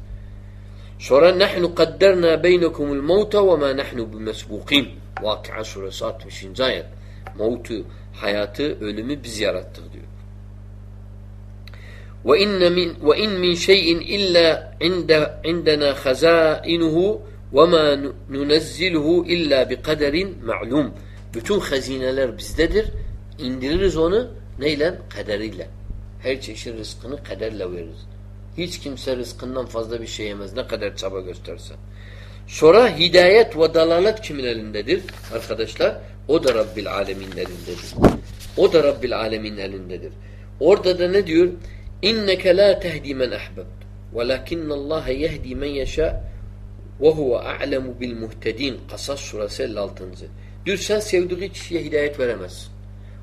Sonra nahnu kadderna beynekumul mevte ve ma nahnu bimesbukin. Vakıa suresi 60. ayet. Mevtu, hayatı, ölümü biz yarattık diyor. Ve min ve in min şey'in illa inde indena hazainuhu ve ma nunezziluhu illa bi kaderin ma'lum. Bütün hazineler bizdedir. İndiririz onu neyle? Kaderiyle. Her çeşit rızkını kaderle veririz. Hiç kimse rızkından fazla bir şey yemez. Ne kadar çaba gösterse. Sonra hidayet ve dalalet kimin elindedir? Arkadaşlar o da Rabbil Alemin elindedir. O da Rabbil Alemin elindedir. Orada da ne diyor? İnneke la tehdi men ahbebt. Velakinnallaha yehdi men yeşâ ve huve a'lemu bil muhtedin. Kasas suresi 56. Diyor sen sevdiği kişiye hidayet veremezsin.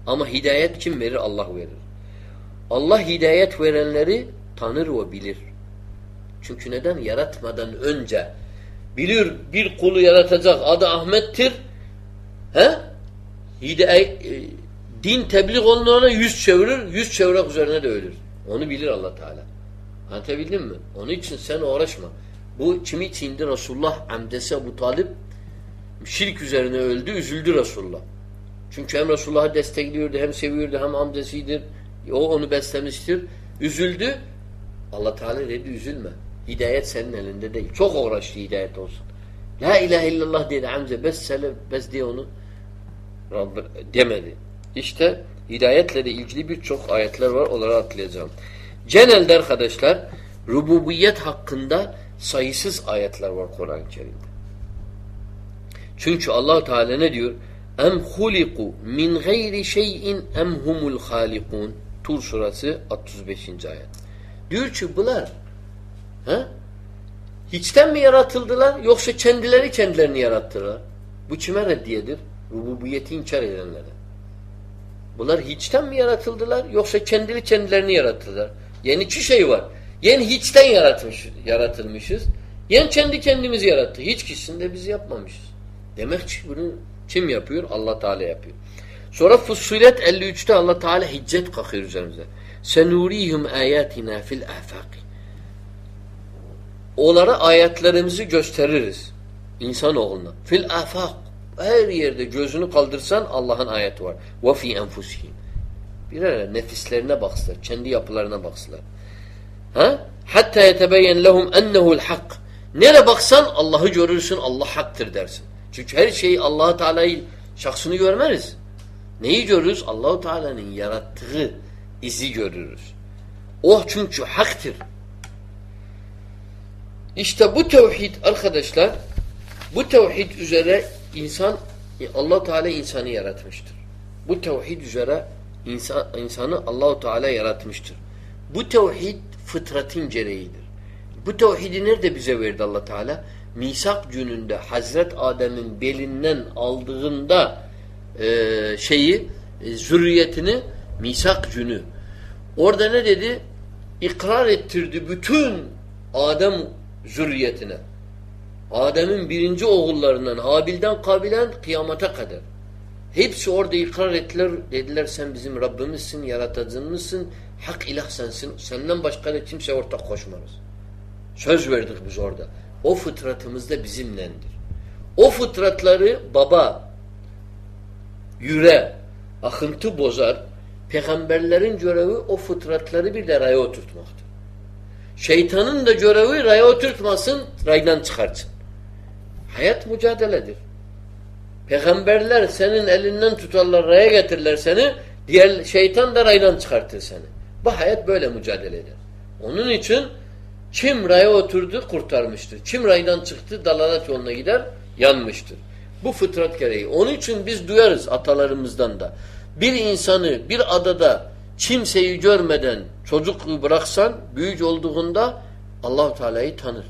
Ama hidayet kim verir? Allah verir. Allah hidayet verenleri tanır ve bilir. Çünkü neden? Yaratmadan önce bilir bir kulu yaratacak adı Ahmet'tir. He? Hidayet, e, din tebliğ olunana yüz çevirir, yüz çevirek üzerine de ölür. Onu bilir allah Teala. Anlatabildim mi? Onun için sen uğraşma. Bu kimi içindi? Resulullah amcası Ebu Talip şirk üzerine öldü, üzüldü Resulullah. Çünkü hem Resulullah'ı destekliyordu, hem seviyordu, hem amcasıdır. O onu beslemiştir. Üzüldü. Allah Teala dedi üzülme. Hidayet senin elinde değil. Çok uğraştı hidayet olsun. La ilahe illallah dedi amca bes sele bes diye onu Rabbi demedi. İşte hidayetle de ilgili birçok ayetler var. Onları atlayacağım. Genelde arkadaşlar rububiyet hakkında sayısız ayetler var Kur'an-ı Kerim'de. Çünkü allah Teala ne diyor? Em huliku min gayri şeyin em humul halikun. Tur surası 35. ayet. Diyor ki bunlar he? hiçten mi yaratıldılar yoksa kendileri kendilerini yarattılar? Bu kime reddiyedir? Rububiyeti inkar edenlere. Bunlar hiçten mi yaratıldılar yoksa kendileri kendilerini yarattılar? Yani iki şey var. Yani hiçten yaratmış, yaratılmışız. Yani kendi kendimizi yarattı. Hiç kişisini de biz yapmamışız. Demek ki bunu kim yapıyor? Allah Teala yapıyor. Sonra Fussilet 53'te Allah Teala hiccet kalkıyor üzerimize. Senurihum ayatina fil afaki. Onlara ayetlerimizi gösteririz. İnsanoğluna. Fil afak. Her yerde gözünü kaldırsan Allah'ın ayeti var. Ve fi enfusihim. Birer nefislerine baksınlar. Kendi yapılarına baksınlar. Ha? Hatta yetebeyyen lehum ennehu'l hak. Nere baksan Allah'ı görürsün. Allah haktır dersin. Çünkü her şeyi Allah Teala'yı şahsını görmeriz. Neyi görürüz? Allahu Teala'nın yarattığı izi görürüz. O çünkü haktır. İşte bu tevhid arkadaşlar bu tevhid üzere insan Allah Teala insanı yaratmıştır. Bu tevhid üzere insan, insanı Allahu Teala yaratmıştır. Bu tevhid fıtratın gereğidir. Bu tevhidi nerede bize verdi Allah Teala? Misak gününde Hazret Adem'in belinden aldığında e, şeyi e, zürriyetini misak günü. Orada ne dedi? İkrar ettirdi bütün Adem zürriyetine. Adem'in birinci oğullarından Habil'den Kabil'den kıyamata kadar. Hepsi orada ikrar ettiler. Dediler sen bizim Rabbimizsin, yaratıcımızsın, hak ilah sensin. Senden başka da kimse ortak koşmarız. Söz verdik biz orada. O fıtratımız da bizimlendir. O fıtratları baba, yüre, akıntı bozar. Peygamberlerin görevi o fıtratları bir de raya oturtmaktır. Şeytanın da görevi raya oturtmasın, raydan çıkartsın. Hayat mücadeledir. Peygamberler senin elinden tutarlar, raya getirirler seni, diğer şeytan da raydan çıkartır seni. Bu hayat böyle mücadele eder. Onun için kim raya oturdu kurtarmıştır. Kim raydan çıktı dalalet yoluna gider yanmıştır. Bu fıtrat gereği. Onun için biz duyarız atalarımızdan da. Bir insanı bir adada kimseyi görmeden çocuk bıraksan büyücü olduğunda Allahu Teala'yı tanır.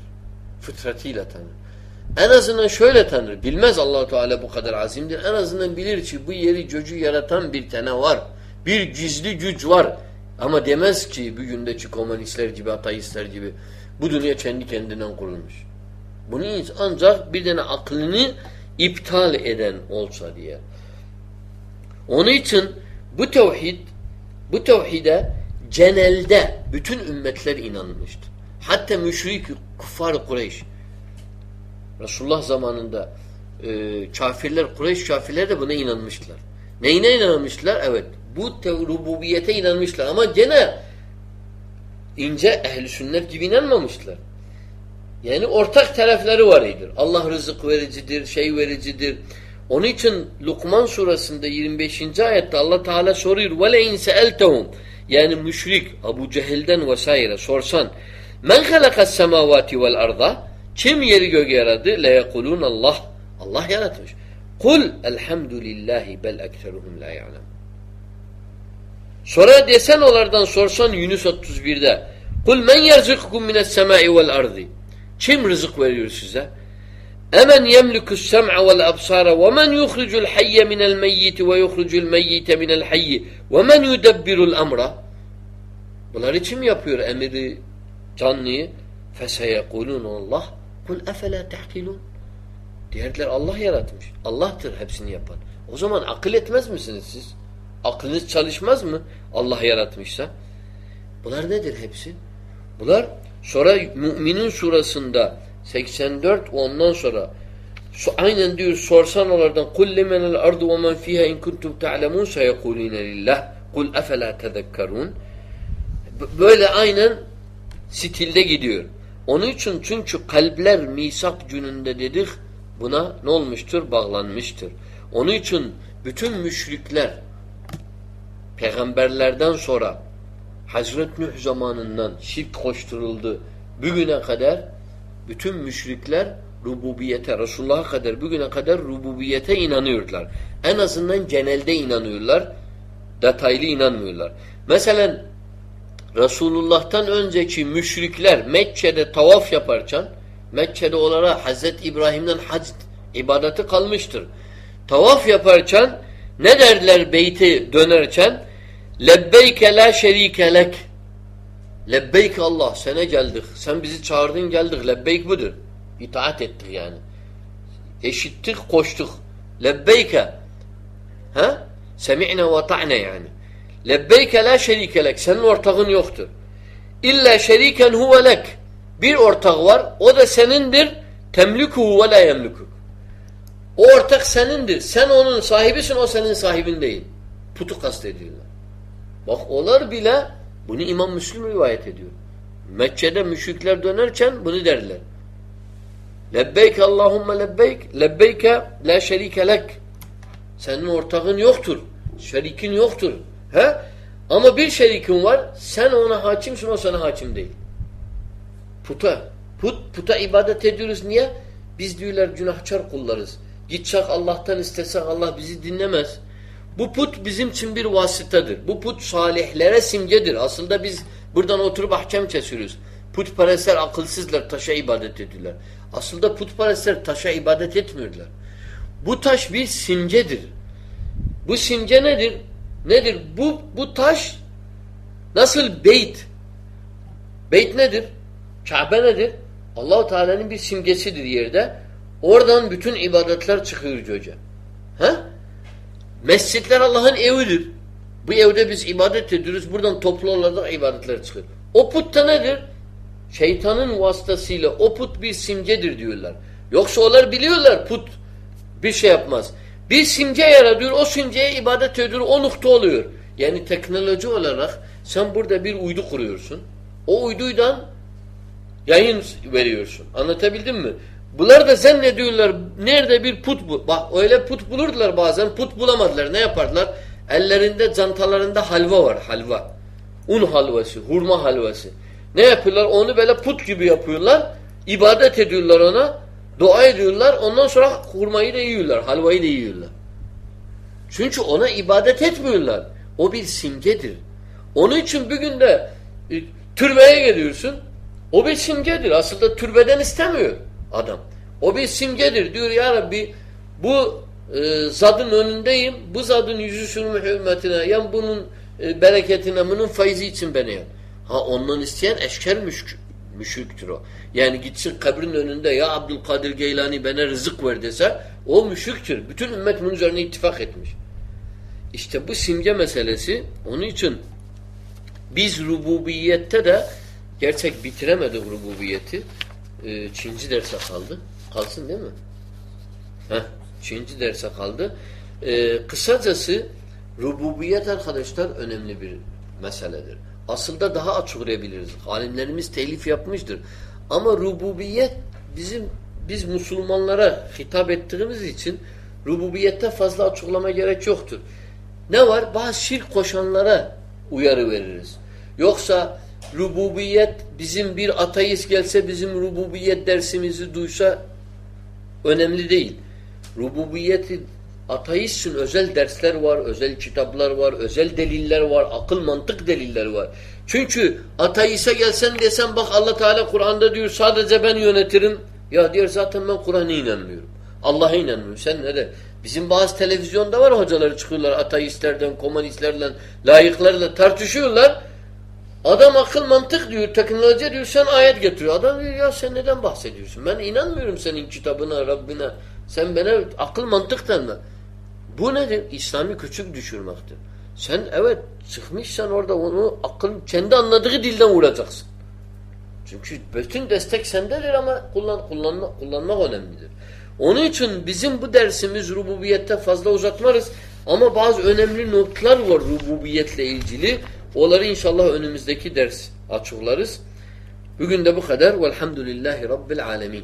Fıtratıyla tanır. En azından şöyle tanır. Bilmez Allahu Teala bu kadar azimdir. En azından bilir ki bu yeri göcü yaratan bir tane var. Bir gizli güç var. Ama demez ki bugün de komünistler gibi, ateistler gibi bu dünya kendi kendinden kurulmuş. Bunu ancak bir tane aklını iptal eden olsa diye. Onun için bu tevhid bu tevhide genelde bütün ümmetler inanmıştır. Hatta müşrik kuffar Kureyş Resulullah zamanında e, kafirler, Kureyş kafirler de buna inanmışlar. Neyine inanmışlar? Evet. Bu rububiyete inanmışlar ama gene ince ehli sünnet gibi inanmamışlar. Yani ortak tarafları var idir. Allah rızık vericidir, şey vericidir. Onun için Lukman surasında 25. ayette Allah Teala soruyor ve le in seeltehum yani müşrik Abu Cehil'den vesaire sorsan men halakas semavati vel kim yeri göğü yaradı? Le yekulun Allah. Allah yaratmış. Kul elhamdülillahi bel ekseruhum la ya'lem. Sonra desen onlardan sorsan Yunus 31'de Kul men yerzikukum mines semai vel ardi. Kim rızık veriyor size? Emen yemlikus sem'a vel absara ve men yuhricul hayye minel meyyiti ve yuhricul meyyite minel hayyi ve men yudebbirul emra. Bunları kim yapıyor emiri canlıyı? Feseyekulun Allah. Kul efela tehkilun. Diğerler Allah yaratmış. Allah'tır hepsini yapan. O zaman akıl etmez misiniz siz? Aklınız çalışmaz mı? Allah yaratmışsa. Bunlar nedir hepsi? Bunlar sonra Müminin surasında 84 ondan sonra aynen diyor sorsan onlardan kul limenel ardu ve men fiha in kuntum ta'lemun seyekulune lillah kul efela tezekkerun böyle aynen stilde gidiyor. Onun için çünkü kalpler misak gününde dedik buna ne olmuştur? Bağlanmıştır. Onun için bütün müşrikler peygamberlerden sonra Hazret Nuh zamanından şirk koşturuldu. Bugüne kadar bütün müşrikler rububiyete, Resulullah'a kadar bugüne kadar rububiyete inanıyorlar. En azından genelde inanıyorlar. Detaylı inanmıyorlar. Mesela Resulullah'tan önceki müşrikler Mekke'de tavaf yaparken Mekke'de olarak Hazreti İbrahim'den hac ibadeti kalmıştır. Tavaf yaparken ne derler beyti dönerken? Lebbeyke la şerike lek. Lebbeyk Allah sana geldik. Sen bizi çağırdın geldik. Lebbeyk budur. İtaat ettik yani. Eşittik koştuk. Lebbeyke. Ha? Semi'ne ve ta'ne yani. Lebbeyke la şerike lek. Senin ortağın yoktur. İlla şeriken huve lek. Bir ortak var. O da senindir. Temlikuhu ve la yemlikuk. O ortak senindir. Sen onun sahibisin. O senin sahibin değil. Putu kastediyorlar. Bak onlar bile bunu İmam Müslim rivayet ediyor. Mekke'de müşrikler dönerken bunu derler. Lebbeyk Allahümme lebbeyk lebbeyke la şerike lek. Senin ortağın yoktur. Şerikin yoktur. He? Ama bir şerikin var. Sen ona hakimsin o sana hakim değil. Puta. Put, puta ibadet ediyoruz. Niye? Biz diyorlar günahkar kullarız. Gidecek Allah'tan istesek Allah bizi dinlemez. Bu put bizim için bir vasıtadır. Bu put salihlere simgedir. Aslında biz buradan oturup ahkam kesiyoruz. Putperestler akılsızlar, taşa ibadet ediyorlar. Aslında putperestler taşa ibadet etmiyorlar. Bu taş bir simgedir. Bu simge nedir? Nedir? Bu, bu taş nasıl beyt? Beyt nedir? Kabe nedir? Allahu Teala'nın bir simgesidir yerde. Oradan bütün ibadetler çıkıyor göce. Ha? Mescitler Allah'ın evidir. Bu evde biz ibadet ediyoruz. Buradan toplu olarak ibadetler çıkıyor. O put da nedir? Şeytanın vasıtasıyla o put bir simgedir diyorlar. Yoksa onlar biliyorlar put bir şey yapmaz. Bir simge yaratıyor, o simgeye ibadet ediyor, o nokta oluyor. Yani teknoloji olarak sen burada bir uydu kuruyorsun. O uyduydan yayın veriyorsun. Anlatabildim mi? Bunlar da zannediyorlar nerede bir put bu. Bak öyle put bulurdular bazen put bulamadılar. Ne yapardılar? Ellerinde cantalarında halva var halva. Un halvası, hurma halvası. Ne yapıyorlar? Onu böyle put gibi yapıyorlar. İbadet ediyorlar ona. Dua ediyorlar ondan sonra hurmayı da yiyorlar. Halvayı da yiyorlar. Çünkü ona ibadet etmiyorlar. O bir simgedir. Onun için bugün de e, türbeye geliyorsun. O bir simgedir. Aslında türbeden istemiyor adam. O bir simgedir. Diyor ya Rabbi bu e, zadın önündeyim. Bu zadın yüzü sürmüş hürmetine. Yani bunun e, bereketine, bunun faizi için beni yap. Ha ondan isteyen eşker müşk, müşriktür o. Yani gitsin kabrin önünde ya Abdülkadir Geylani bana rızık ver dese o müşriktir. Bütün ümmet bunun üzerine ittifak etmiş. İşte bu simge meselesi onun için biz rububiyette de gerçek bitiremedik rububiyeti. Ee, Çinci derse kaldı. Kalsın değil mi? Heh, Çinci derse kaldı. Ee, kısacası rububiyet arkadaşlar önemli bir meseledir. Aslında daha açıklayabiliriz. Alimlerimiz telif yapmıştır. Ama rububiyet bizim biz Müslümanlara hitap ettiğimiz için rububiyette fazla açıklama gerek yoktur. Ne var? Bazı şirk koşanlara uyarı veririz. Yoksa rububiyet bizim bir ateist gelse bizim rububiyet dersimizi duysa önemli değil. Rububiyeti ateist özel dersler var, özel kitaplar var, özel deliller var, akıl mantık deliller var. Çünkü ateiste gelsen desen bak Allah Teala Kur'an'da diyor sadece ben yönetirim. Ya diyor zaten ben Kur'an'a inanmıyorum. Allah'a inanmıyorum. Sen ne de? Bizim bazı televizyonda var hocaları çıkıyorlar ateistlerden, komünistlerle, layıklarla tartışıyorlar. Adam akıl mantık diyor, teknoloji diyor, sen ayet getiriyor. Adam diyor ya sen neden bahsediyorsun? Ben inanmıyorum senin kitabına, Rabbine. Sen bana akıl mantık denme. Bu nedir? İslami küçük düşürmektir. Sen evet çıkmışsan orada onu akıl kendi anladığı dilden vuracaksın. Çünkü bütün destek sendedir ama kullan, kullanma, kullanmak önemlidir. Onun için bizim bu dersimiz rububiyette fazla uzatmarız. Ama bazı önemli notlar var rububiyetle ilgili. Onları inşallah önümüzdeki ders açıklarız. Bugün de bu kadar. Velhamdülillahi Rabbil alemin.